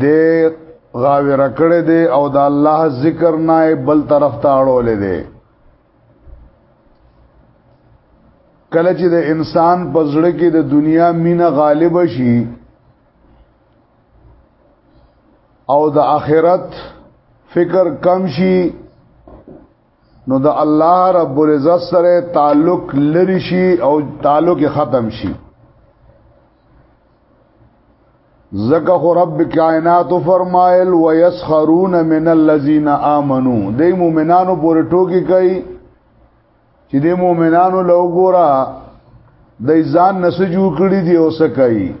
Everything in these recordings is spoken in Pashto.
د غاوی رکړه دی او د الله ذکر نه بل طرف ته اړولې دی کله چې د انسان په زړه کې د دنیا مینه غالب شي او د آخرت فکر کم شي نو د الله رب العزت سره تعلق لری شي او تعلق ختم شي زکه خو رب کائنات فرمایل ويسخرون من الذين امنوا د مؤمنانو پورې ټوکی کوي چې د مؤمنانو لوګورا د ځان نسجو کړی دی او سکای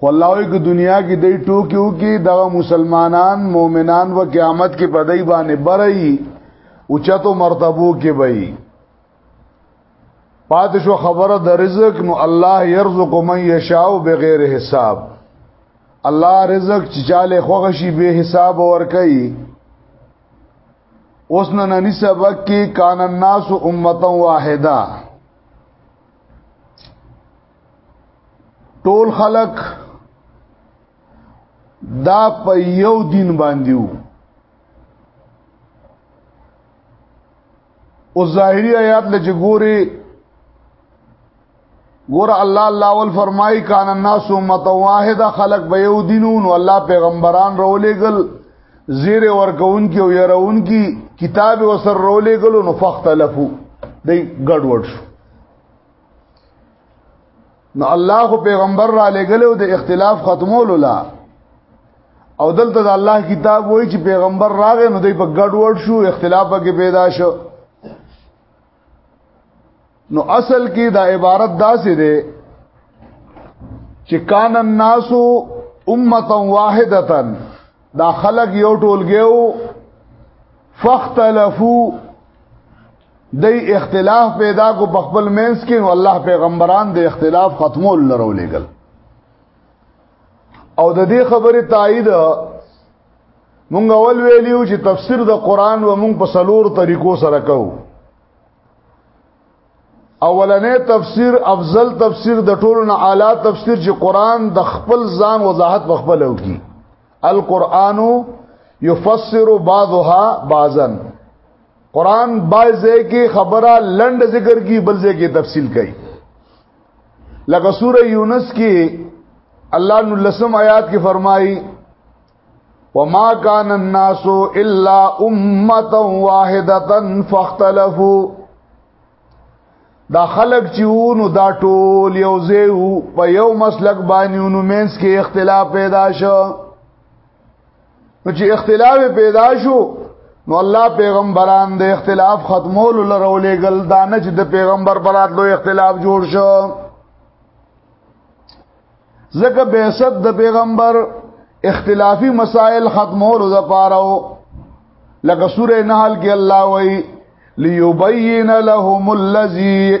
خو الله وی که دنیا کې دای ټوکی وکي دا مسلمانان مؤمنان و قیامت کې پدای باندې برئی او چتو مرتبو کې وای پات شو خبره د رزق نو الله يرزق من يشاء بغیر حساب الله رزق چې چاله خوغشي به حساب ور کوي اوس نن نن سبق کې کان الناس امه واحده ټول خلق دا په یو دین باندې وو او ظاهری آیات لږ ګوري ګور الله الله ول فرمای کان الناس امه واحده خلق به یو دینون او الله پیغمبران رولېګل زیر ورکون کی او يرون کی کتاب وسر رولېګل نو فختلفو دی ګډوډ شو نو الله خو پیغمبر را لګلو د اختلاف ختمولو لا او دلته د الله کتاب وای چې پیغمبر راغی نو دوی په ګډ وډ شو اختلاف کې پیدا شو نو اصل کې دا عبارت داسې ده چې کان الناس امه واحده دا خلق یو ټولګیو فاختلفو دی اختلاف پیدا کو په خپل مینس کې نو الله پیغمبران د اختلاف ختمول لرو لګل او د دې خبره تایید مونږ اول ویلیو چې تفسیر د قران و مونږ په سلور طریقو سره کوو اولنې تفسیر افضل تفسیر د ټولو نه اعلی تفسیر چې قران د خپل ځان وضاحت بخپل وکي القرآن یفسر بعضها بعضا قران بایزه کې خبره لند ذکر کی بل ځای کې تفصیل کړي لکه سوره یونس کې الله نو لسم آیات کې فرمایي وما كان الناس الا امه واحده فاختلفوا دا خلق چې وونو دا ټول یو زیو په یو مسلک باندې ونو مینس کې اختلاف پیدا شو چې اختلاف پیدا شو نو الله پیغمبران د اختلاف ختمول لرولې ګل دانه چې د پیغمبر برات لو اختلاف جوړ شو زکه بیست د پیغمبر اختلافی مسائل ختمول د پاره لکه سوره نحل کې الله وایي ليبين لهم الذي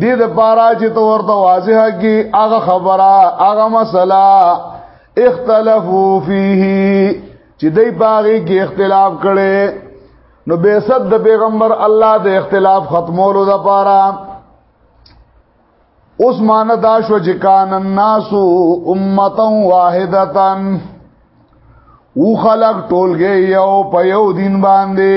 دې د پارا چې تو ورته واضح کی هغه خبره هغه مسله اختلافو فيه چې دې باغې کې اختلاف کړي نو به صد د پیغمبر الله د اختلاف ختمولو د پاره اوس مان دا شو چې کان الناس امه واحده او خلق ټولګي یو په یو دین باندې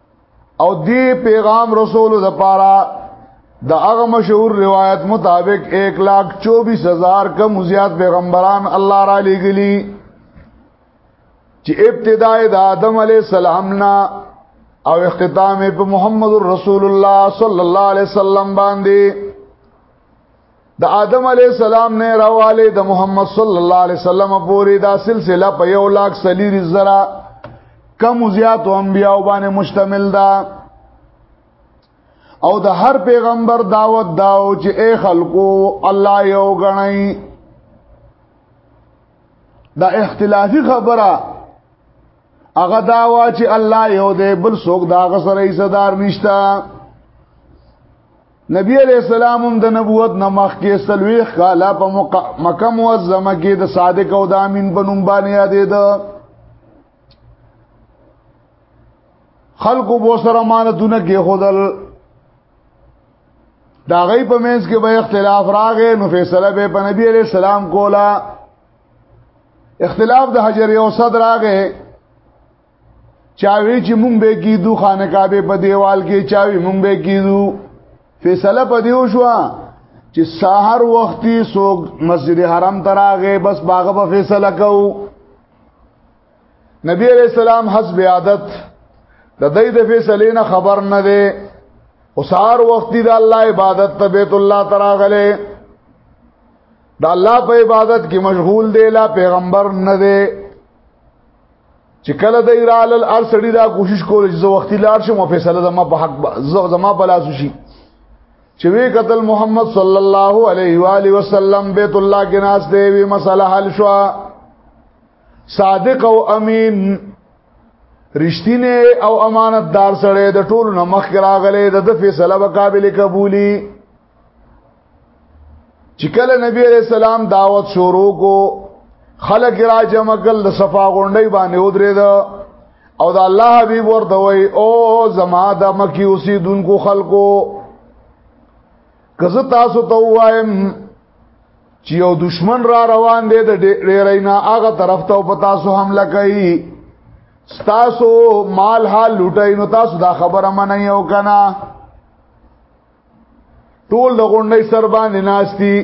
او دی پیغام رسول د پاره د هغه مشهور روایت مطابق 1 لاکھ 24 هزار کم زیات پیغمبران الله را لګلی چې ابتدای د آدم علی السلام نه او اختتام په محمد رسول الله صلی الله علیه وسلم باندې د آدم علی السلام نه راواله د محمد صلی الله علیه وسلم پورې دا سلسله په یو لاک سلیری زرا کم زیات انبیاء باندې مشتمل ده او د هر پیغمبر دعوت داو چې اے خلکو الله یو غنئ دا اختلافی خبره هغه داوا چې الله یو دی بل څوک دا غسرې صدر نشتا نبی علیہ السلام هم د نبوت نه مخکې سلويخ کاله په مکه معظمه کې د صادق او د امین په نوم باندې یادې ده خلقو بو سره مانتونه کې خودل دا غي په منځ کې به اختلاف راغې نو فیصله به په نبی علیہ السلام کولا اختلاف د حجر او صدر راغې چاوی چې مونږ به کیدو خانه کعبه په دیوال کې چاوی مونږ به کیدو فیصله په دیو شو چې سحر وختي سوق مسجد حرام تراغه بس باغ په فیصله کو نبی علیہ السلام حسب عادت د دې د فیصلې نه خبر نه دی او سحر وختي د الله عبادت ته بیت الله تراغله د الله په عبادت کې مشغول دی لا پیغمبر نه دی چې کله د ایرال الار سړی دا کوشش کول چې زه وختي لاړ شم او فیصله زما په حق زما په لاس شي چې وی قتل محمد صلی الله علیه و علیه وسلم بیت الله کې ناس دی وی مسله حل شو صادق او امین رښتینه او امانتدار سره د ټولو نمخ راغله د فیصله به قابل قبولی چې کله نبی عليه السلام دعوت شروع کو خلق را جمع کل د صفا غونډي باندې ودرېد او د الله حبيب ورته وای او زما د مکی اوسیدونکو خلکو کزه تاسو ته وایم چې یو دشمن را روان دی د ډیرینا هغه طرف ته په تاسو حمله کوي تاسو مال حال لټای نو تاسو دا خبره منئ او کنه ټول د غونډې سر باندې ناشتي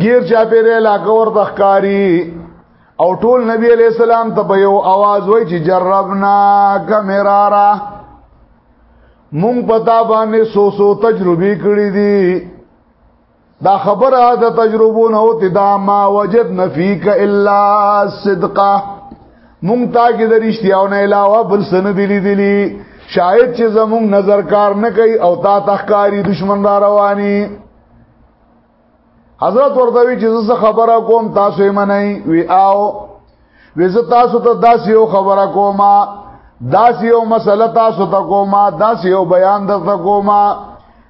غیر چا پیره علاقه ورته ښکاری او ټول نبی علیہ السلام ته په یو आवाज وای چې جربنا کمرارا مونږ پتا باندې سو سو تجربه کړې دي دا خبره د تجربو نه وتی دا ما وجد نفیک الا صدقه مونږ تا کې د رښتیاو نه علاوه بل سن دی لیدلی شاید چې زمونږ نظر کار نه کوي او تا تخکاری دشمن را رواني حضرت ورته وی چې زه خبره کوم تاسو یې منئ وی آو وی زه تاسو ته داسې یو خبره کوم داسې یو مسله تاسو ته کوم داسې یو بیان درته کوم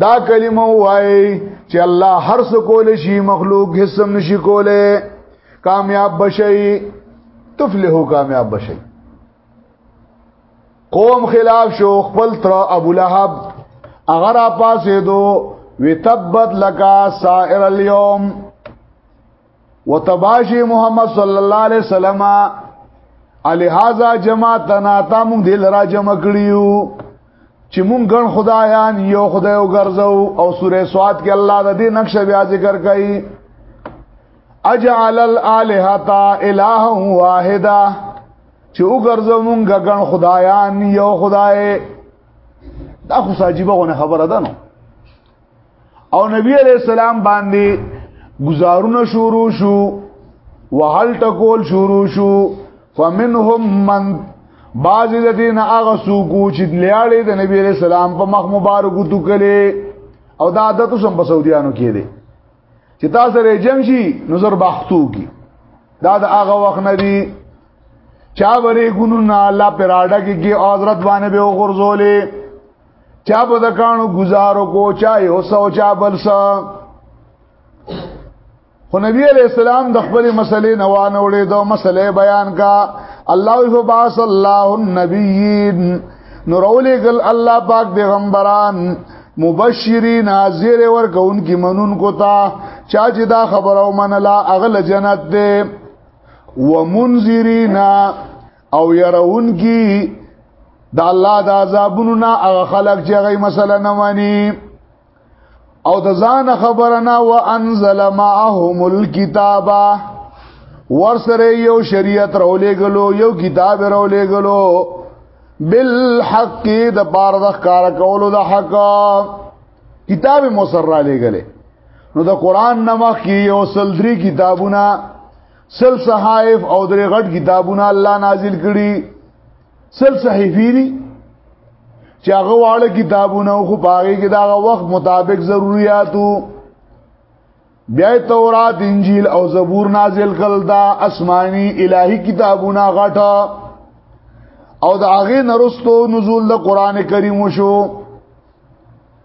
دا کلمه وای چې الله هر څه کول شي مخلوق هیڅ هم نشي کوله کامیاب بشي تفلحو کامیاب بشي قوم خلاف شو خپل تر ابو لهب اگر پاسې دو وتبت لکا سائر اليوم وتباشي محمد صلی الله علیه وسلم علی هاذا جماعتنا تا مونږ دل را جمع کړیو چې مونږ ګڼ خدایان یو خدای وګرځو او سورې سواد کې الله د دې نقشه بیا ذکر کړي اجعل الالهه اله واحده چې وګرځو مونږ ګڼ خدایان یو خدای دا خو ساجيبه غونه خبره ده نو او نبی علیہ السلام باندې گزارونه شروع شو وحل ټکول شروع شو فمنهم من بعض الذين اغسو کو چې لیاړې د نبی علیہ السلام په مخ مبارک تو کله او دا عادت سم په سعودیانو کې دي چې تاسو رې جنگ شي نظر باختو کی دا د هغه وخت نه دی چا ورې ګونو نه الله پراډه کې کې حضرت باندې به وغورځولې چا په دکانو گزارو کو چا یو سو چا بل سو خو نبی علیہ السلام د خپل مسلې نوان وړې دو مسلې بیان کا الله فباس الله النبیین نورولې ګل الله پاک پیغمبران مبشرین حاضر ورکون کی منون کو تا چا چې دا خبرو منلا اغل جنت ده ومنذرینا او يرون کی د الله د عذابونو نه هغه خلق چې هغه مسله نه مانی او د ځان خبره نه وانزل معهم الكتابه ورسره یو شریعت راولې غلو یو کتاب راولې غلو بالحق د بار د کار کولو د حق کتاب مسر را لګلې نو د قران نمخ کې یو سلدري کتابونه سل صحائف او درې غټ کتابونه الله نازل کړي سل صحیفې دي چې هغه واړه کتابونه خو باغې کې دا وخت مطابق ضرورتو بیا تورات انجیل او زبور نازل کړل دا آسماني الهي کتابونه غټه او دا هغه نرستو نزول د قران کریم شو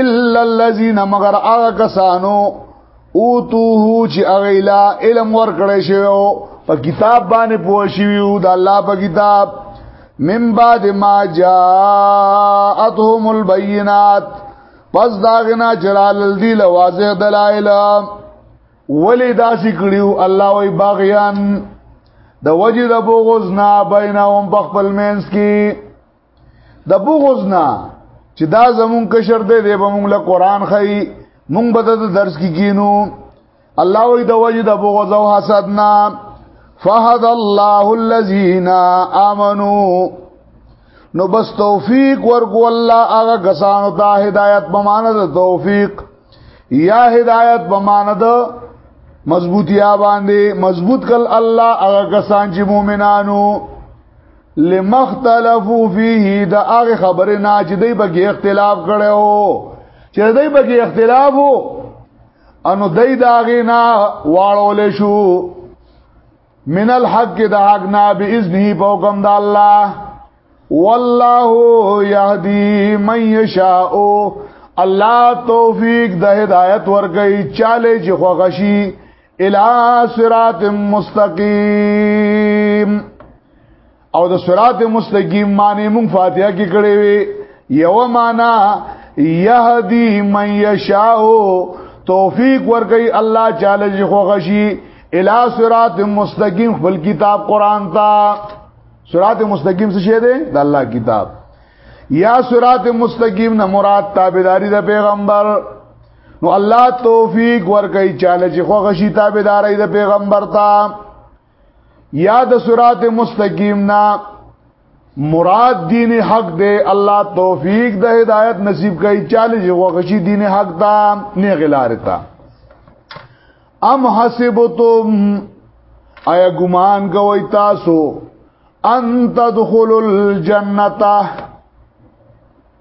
الا الذين مگر هغه کسانو اوتوه چې اغیلا علم ور کړی شو په کتاب باندې پوه شویو د الله په کتاب من بعد ما جاءتهم البينات پس داغنا جلال الدی لواضح دلائل ولی داسی کړیو الله وی باغیان د وجه د بغض نه بینهم بخپل مینس کی د بغض نه چې دا زمون کشر دی دی به مونږ له قران خي مونږ به د درس کې کینو الله وی د وجه د بغض او حسد نه فهد الله الذين امنوا نو بس توفیق ورکو الله هغه کسانو ته هدایت په معنا د توفیق یا هدایت په معنا د مضبوطیا باندې مضبوط کل الله هغه کسان چې مؤمنانو لمختلفو فيه دا هغه خبره نه چې دوی به اختلاف کړو چې دوی به اختلاف وو انو دای داغه نه واړول شو من الحق د حق نه باذنه په حکم د الله والله يهدي من يشاء الله توفیق د هدایت ورګي چاله چې خوغشي الى صراط مستقيم او د صراط مستقیم معنی مون فاتحه کې کړې وي یو معنا یهدی من یشاء توفیق ورکي الله تعالی چې خو غشي الی صراط مستقیم خپل کتاب قران ته صراط مستقیم څه شه ده د الله کتاب یا صراط مستقیم نه مراد تابعداري د پیغمبر نو الله توفیق ورکي چاله چې خو غشي تابعداري د پیغمبر ته یا د صراط مستقیم نه مراد دین حق دی الله توفیق د هدایت نصیب کړي چاله چې وغشي دین حق دا نه غلارتا ام حسبتم ایا ګمان کوي تاسو ان تدخلوا الجنه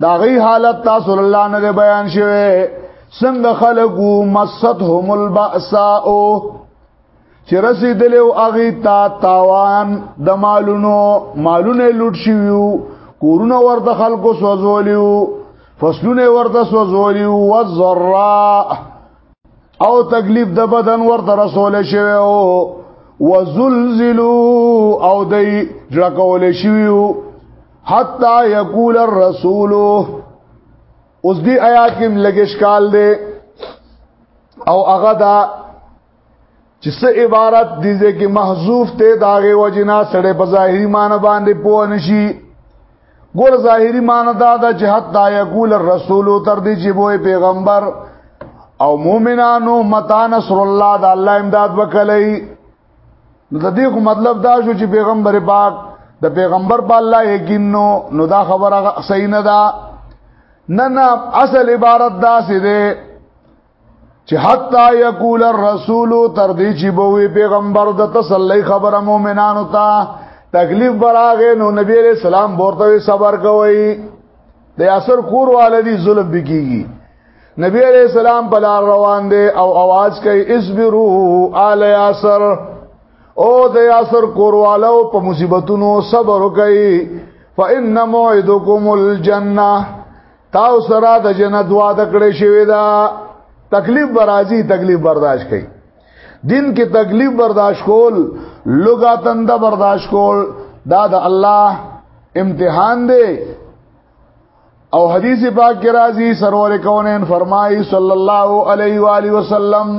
دا غي حالت تاسو الله نه بیان شوه څنګه خلقو مستهم البأساء چې رسیدل او اغه تا تاوان د مالونو مالونه لوټ شيو کورونه ورته خلکو سوزولیو فصلونه ورته سوزولیو والذراء او تکلیف د بدن ورته رسول شوی او وزلزلوا او دای جړکول شویو حتا یقول الرسول اوس دی آیات کې لګش کال دی او هغه دا چې څه عبارت دي چې محذوف ته داغه وجنا سړې په ظاهري معنی باندې پوه نشي ګور ظاهري معنی دا د جهاد دا یقول الرسول تر دې چې وې پیغمبر او مؤمنانو متا نصر الله د الله امداد وکړي نو د دې مطلب دا شو چې پیغمبر پاک د پیغمبر په الله یقین نو نو دا خبره صحیح نه ده نه نه اصل عبارت دا سي ده چې حتا یقول الرسول تر دې چې بوې پیغمبر د تسلی خبره مؤمنانو ته تکلیف براغه نو نبی علیہ السلام ورته صبر کوي د اثر کور والدي ظلم بکیږي نبی علیہ السلام په لار روان دی او आवाज کوي اصبروا آل یاسر او د یاسر کوروالو په مصیبتونو صبر وکړي فإن موعدكم الجنه تاو سره د جنت وعده کړی شوی دا تکلیف برازي تکلیف برداشت کړي دین کې تکلیف برداشت کول لوګا تنده برداشت کول دا د الله امتحان دی او حدیث پاک کې راځي سرور کونین فرمایي صلی الله علیه و علیه وسلم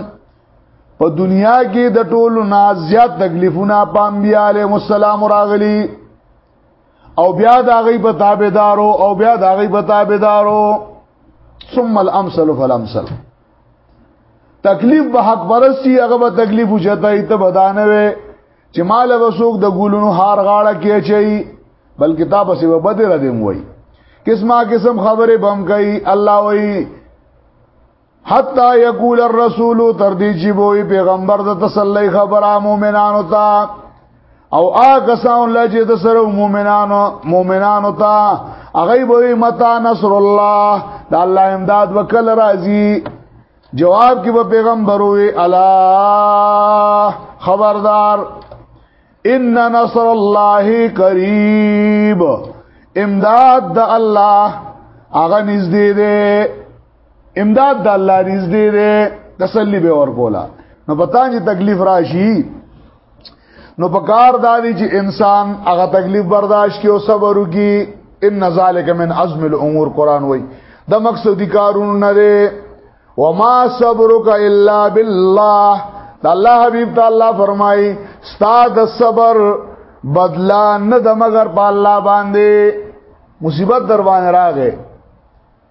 په دنیا کې د ټولو نازیات تکلیفونه پام بیا علیه السلام راغلي او بیا د هغه په تابعدارو او بیا د هغه په تابعدارو ثم الامثل فالامثل تکلیف به حق برسي هغه به تکلیف وجدای ته بدانه وي چې مال وسوک د ګولونو هار غاړه کې چي بلکې تا پسې و بده را دیم وای قسمه قسم خبره بم کوي الله وای حتا یقول الرسول تر دې چې وای پیغمبر د تسلی خبره مؤمنانو ته او هغه ساون لږه د سره مؤمنانو مؤمنانو ته هغه به متا نصر الله د الله امداد وکړ راځي جواب کې به پیغمبر وي الا خبردار ان نصر الله قریب امداد د الله هغه نږدې دی امداد د الله نږدې دی تسلی به ورکولا نو پتا چې تکلیف راشي نو په کار دا دی چې انسان هغه تکلیف برداشت کوي او صبر وکړي ان ذالک من عزم الامور قران وای د مقصدی کارونه نه دی وما صبرك الا بالله د الله حبیب ته الله فرمای ستا د صبر بدلا نه د مگر په الله باندې مصیبت در باندې راغې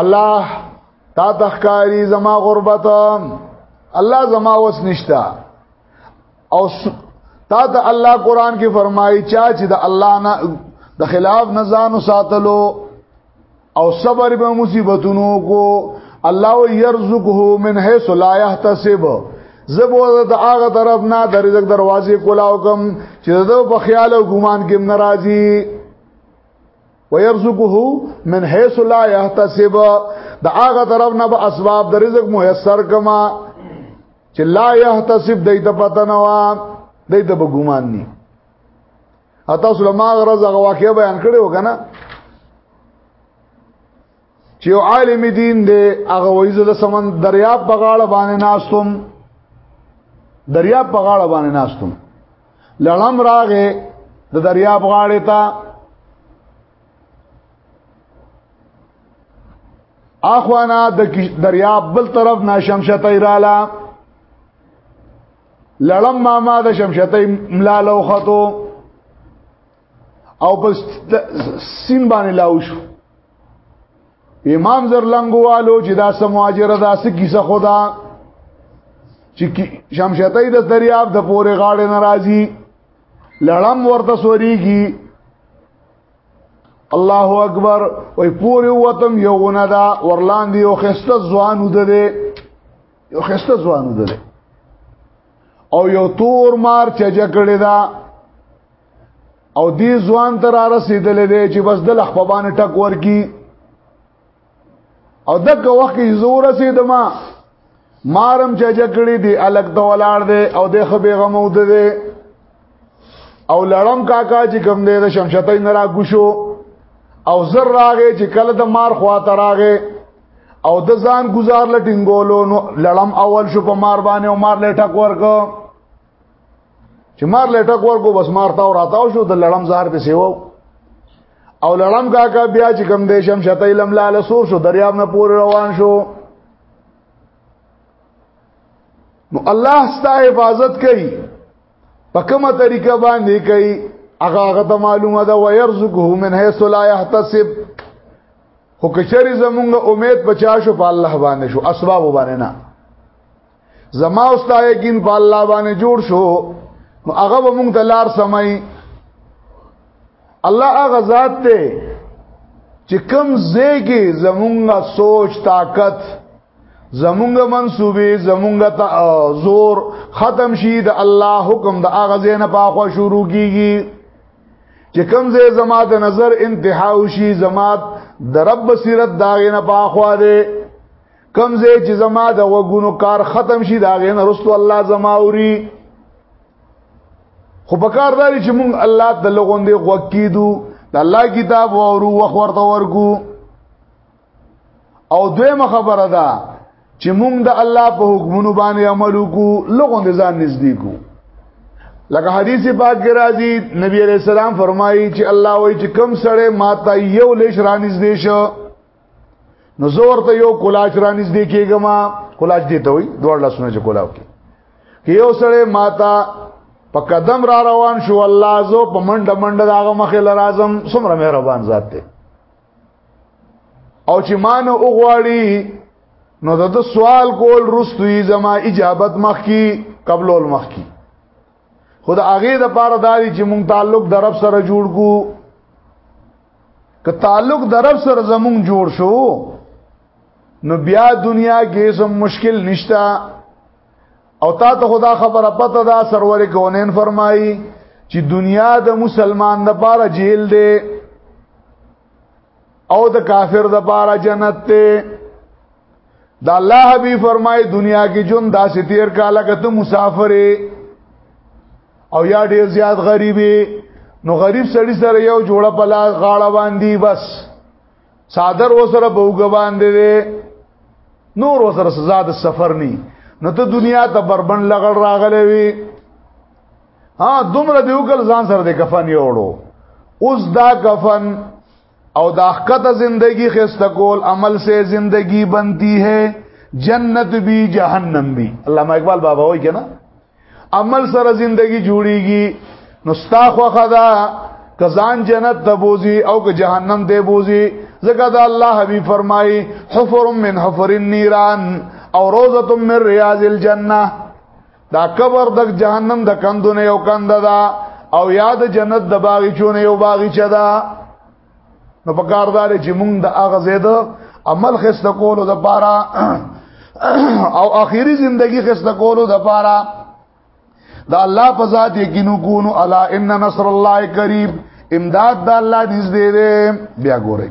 الله تا تخکاری زما غربت الله زما وس نشتا او تا ته الله قران کې فرمایي چا چې د الله نه د خلاف نه ځانو ساتلو او صبر به مصیبتونو کو الله يرزقه من حيث لا يحتسب زبو د هغه طرف نه د رزق دروازې کولاو کوم چې د په خیال او ګمان کې ناراضي ويرزقه من حيث لا يحتسب دا هغه طرف نه به اسباب د رزق میسر کما چې لا يحتسب دای ته پته نه وا دای ته ګومان ني اته سلمہ غرض هغه واقعي بیان کړو کنه چې عالم دین دی هغه وایي زه د سمن دریاب په غاړه باندې ناستم دریاب په غاړه باندې ناستم لړم راغې د دریاب غاړې ته اخوانا د دریاب بل طرف نه شمشته ایرالا لړم ما ما د شمشته ملالو خطو او بس سین باندې لاو شو امام زرلنګوالو چې دا سمواجره دا سکیسه خدا چې شمشتای د دریاب د پورې غاړې ناراضي لړم ورته سوريږي الله اکبر وای پوری وتم یو غنا دا ورلاندې یو خسته ځوان ودره یو خسته ځوان ودره او یو تور مار چې جګړه دا او دی ځوان تر رسیدلې دی چې بس د لخ په باندې ټک ورکی او دغه وخت یې زور رسیدم مارم چې جګړې دی الګ د ولاړ دی او د خبي غمو دی او لړم کاکا چې کوم دی د شمشتای نه را ګوشو او زر راغې چې کله د مار خوا ته راغې او د ځان گزار لټینګولو نو لړم اول شو په مار باندې او مار لټک ورکو چې مار لټک ورکو بس مار تاو راتاو شو د لړم زهر په سیو او لړم کاکا بیا چې کم دې شم شته علم لاله سور شو دریاب نه پور روان شو نو الله ستا حفاظت کوي په کومه طریقه باندې کوي هغه هغه ته معلومه ده ويرزقه من حيث لا يحتسب خو کچری زمونږ امید بچا شو په الله باندې شو اسباب باندې نه زما او ستا یقین په الله باندې جوړ شو نو هغه به موږ ته لار سمای الله هغه ذات دی چې کم زیږي زمونږه سوچ طاقت زمونږه منسوبې زمونږه ته زور ختم شي د الله حکم د هغه زینه په خوا شروع کیږي چې کم زې زما د نظر انتها وشي زما د رب سیرت داغه نه په خوا دی کم زه چې زما د وګونو کار ختم شي دا غین رسول الله زما اوري خو په کار داري چې مونږ الله د لغون دی غوکیدو د الله کتاب وورو وخت ورته ورکو او دویمه خبره ده چې مونږ د الله په حکمونو باندې عمل وکړو لغون دي ځان نږدې کو لکه حدیث پاک کې راځي نبی عليه السلام فرمایي چې الله وایي چې کم سړی ماته یو لیش را نږدې شو نو زور ته یو کولاچ را نږدې کېږم کولاچ دی ته وي دوړ لاسونه چې کولاو کې کې یو سره ماتا په قدم را روان شو الله زو په منډه منډه داغه مخې لرازم سمره مهربان ذات ته او چې مان او غواړي نو د سوال کول رستوي زما اجابت مخ کی قبل المخ کی خود هغه د پاره داري چې مونږ تعلق د رب سره جوړ کو که تعلق د رب سره زمونږ جوړ شو نو بیا دنیا کې سم مشکل نشتا او تا ته خدا خبره پته دا سرور کونین فرمایي چې دنیا د مسلمان د پاره جیل دی او د کافر د پاره جنت ته د الله حبیب فرمای دنیا کې جون داسې تیر کاله کته مسافر او یا ډیر زیات غریبي نو غریب سړی سره یو جوړه په لاس غاړه باندې بس صادر وسره بوګ باندې نور وسره سزا د سفر ني نو ته دنیا ته بربند لګړ راغلې وي ها دومره دی وکړ ځان سره د کفن یې وړو اوس دا کفن او دا حقت زندگی خسته کول عمل سے زندگی بنتی ہے جنت بھی جہنم بھی علامہ اقبال بابا وای کنا عمل سره زندگی جوړیږي نو ستا خو خدا کزان جنت ته بوزي او که جهنم ته بوزي زګه دا الله حبيب فرمای حفر من حفر النيران او روزه من رياض الجنه دا قبر د جهنم د کندونه یو کند ده او یاد جنت د باغچونه یو باغچه ده نو په کار دار چې مونږ د اغه زید عمل خسته کولو د پاره او اخیری زندگی خسته کولو د پاره دا الله په ذات یقینو کونو الا ان نصر الله قریب امداد د الله نږدې دی بیا ګورئ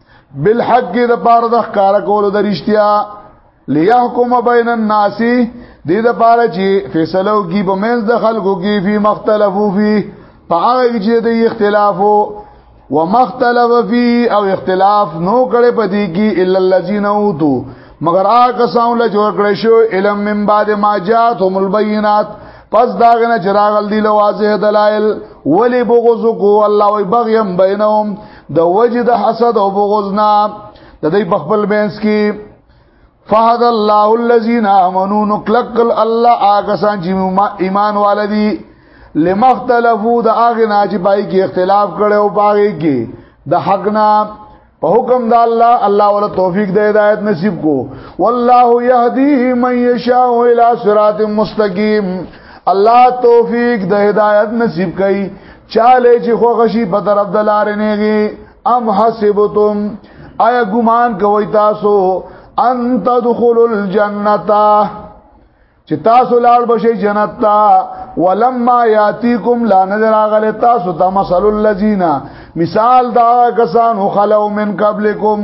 بالحق د پاره د ښکار کولو د رښتیا ليحكم بين الناس دې د پاره چې فیصلو کې په منځ د خلکو کې فی مختلفو فی په هغه چې د اختلافو ومختلف فی او اختلاف نو کړي په دې کې الا الذين اوتو مگر هغه کسان له جوړ کړی شو علم من بعد ما جاءتهم البينات پس داغه نه چراغل دی لوازه دلائل ولی بغض کو الله وبغیم بینهم د وجه د حسد او بغض نه د دې بخبل بینس کی فهد الله الذين امنوا نقلقل الله هغه سان چې ایمان والدي لمختلفو د هغه نه چې پای کې اختلاف کړي او پای کې د حق نه په حکم د الله الله ولا توفیق د هدایت نصیب کو والله يهدي من يشاء الى صراط مستقيم الله توفیق د هدایت نصیب کوي چاله چې خو غشي په طرف د لارې نهږي ام حسبتم آیا ګمان کوي تاسو ان تدخلوا الجنه چې تاسو لاړ بشي جنت ته ولما یاتیکم لا نظر اغل تاسو ته مثال الذین مثال دا کسانو خلو من قبلکم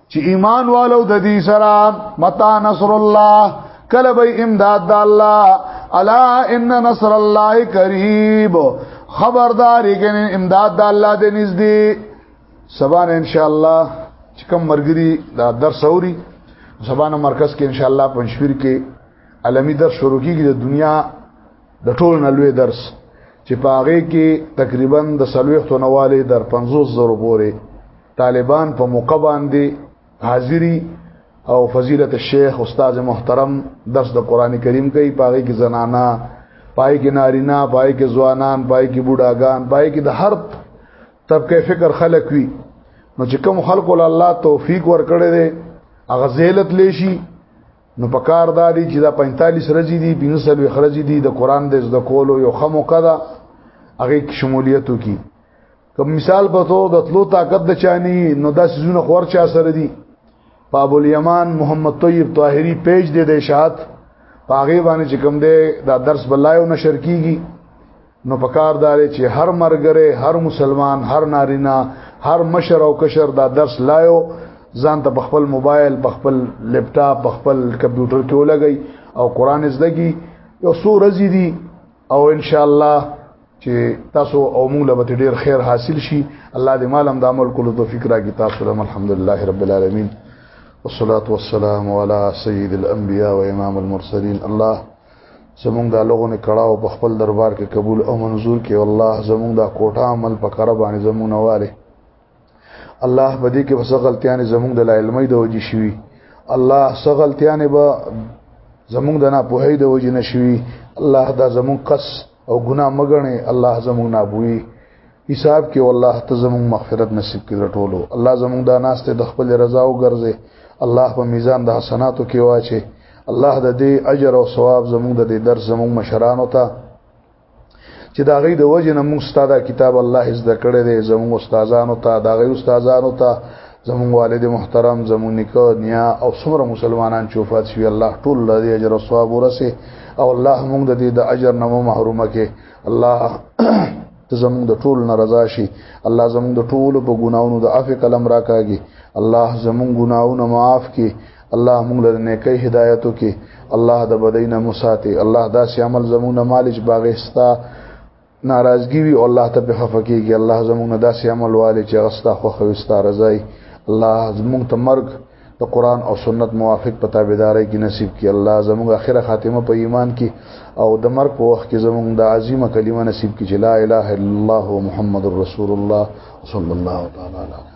چې ایمان والو د دې سره متا نصر الله کله به امداد د الله الا ان نصر الله قریب خبردار یګن امداد د الله دې نږدې سبا ان شاء الله چې کوم مرګري دا درس اوري سبا مرکز کې ان شاء الله پنځپیر کې عالمی درس شروع کیږي د دنیا د ټول نه لوی درس چې پاغه کې تقریبا د سلويختو نواله در 50 زره پورې طالبان په موقع باندې حاضری او فضیلت الشیخ استاد محترم درس د قران کریم کوي پاغه کې زنانا پای کې نارینا پای کې ځوانان پای کې بوډاګان پای کې د هر طبقه فکر خلق وي نو چې کوم خلق ول الله توفیق ورکړي دي اغه زیلت لشي نو په کار دا دی چې دا 45 ورځې دي بنو سلوي خرج دي د قران د زده کولو یو خمو کده هغه شمولیت کی کوم مثال په تو د تلو طاقت د چانی نو دا سيزونه خور چا سره دي په ابو الیمان محمد طیب طاهری پیج دې د اشاعت پاغه باندې چې کوم دې دا درس بلایو نشر کیږي نو پکار دار چې هر مرګره هر مسلمان هر نارینا هر مشر او کشر دا درس لایو ځان ته خپل موبایل خپل لپټاپ خپل کمپیوټر کې ولګي او قران زده کی یو څو ورځې دي او ان شاء الله چې تاسو او موږ له ډیر خیر حاصل شي الله دې مالم د عمل کولو توفیق راکړي تاسو له الحمدلله رب العالمین والصلاه والسلام على سيد الانبياء وامام المرسلين الله زمونږ د لغونه کړهو په خپل دربار کې قبول او منزور کې والله زمونږ د کوټه عمل په کار باندې زمونږ نواله الله په دې کې وس غلطیان زمونږ د علمي د وجې شوي الله سغلطیان به زمونږ د نه په هي د وجې نشوي الله دا زمونږ قص او ګناه مګنه الله زمونږ نه بوي حساب کې والله ته زموږ مغفرت نصیب کړي ټولو الله زموږ دا ناس ته د خپل رضا او ګرځي الله په میزان د حسناتو کې واچي الله د دې اجر او ثواب زموږ د دې درس زموږ مشرانو ته چې دا غي د وجه نه موږ ستاده کتاب الله زده کړی دی زموږ استادانو ته دا غي استادانو ته زموږ والد محترم زموږ نکاح نیا او څومره مسلمانان چې وفات شوی الله ټول لري اجر او ثواب ورسه او الله موږ د دې د اجر نه محرومه کې الله زمونږ د ټول نه رضا شي الله زمونږ د ټول په ګناونو د عفو کلم راکاږي الله زمونږ ګناونه معاف کړي الله موږ له نیکي هدایت وکړي الله د بدینه مساتي الله دا سي عمل زمونږ نه مالج باغستا ناراضګي وي الله ته په خفقيږي الله زمونږ نه دا سي عمل والي چې غستا خو خوستا رضای الله زمونږ ته مرګ د قران او سنت موافق په تابعداري کې نصیب کړي الله زموږ اخره خاتمه په ایمان کې او د مرګ په وخت کې زموږ د عظیمه کلمه نصیب کړي چې لا اله الا الله محمد رسول الله صلی الله تعالی علیه